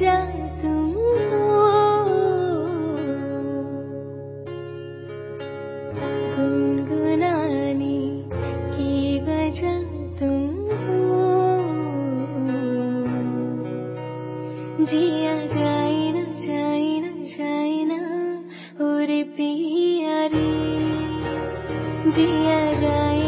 让等候，滚滚啊你，一把掌等候，জিয়া যায় না যায় না যায় না ওরে পিয়ারে জিয়া যায়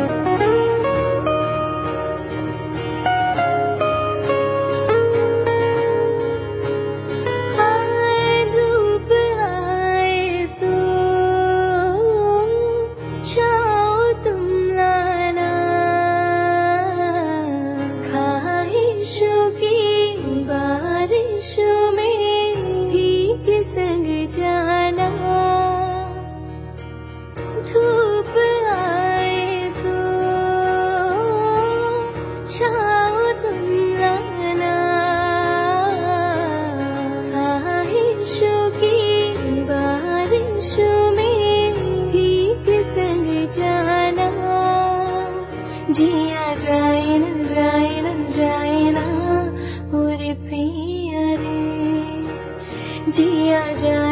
किया जाए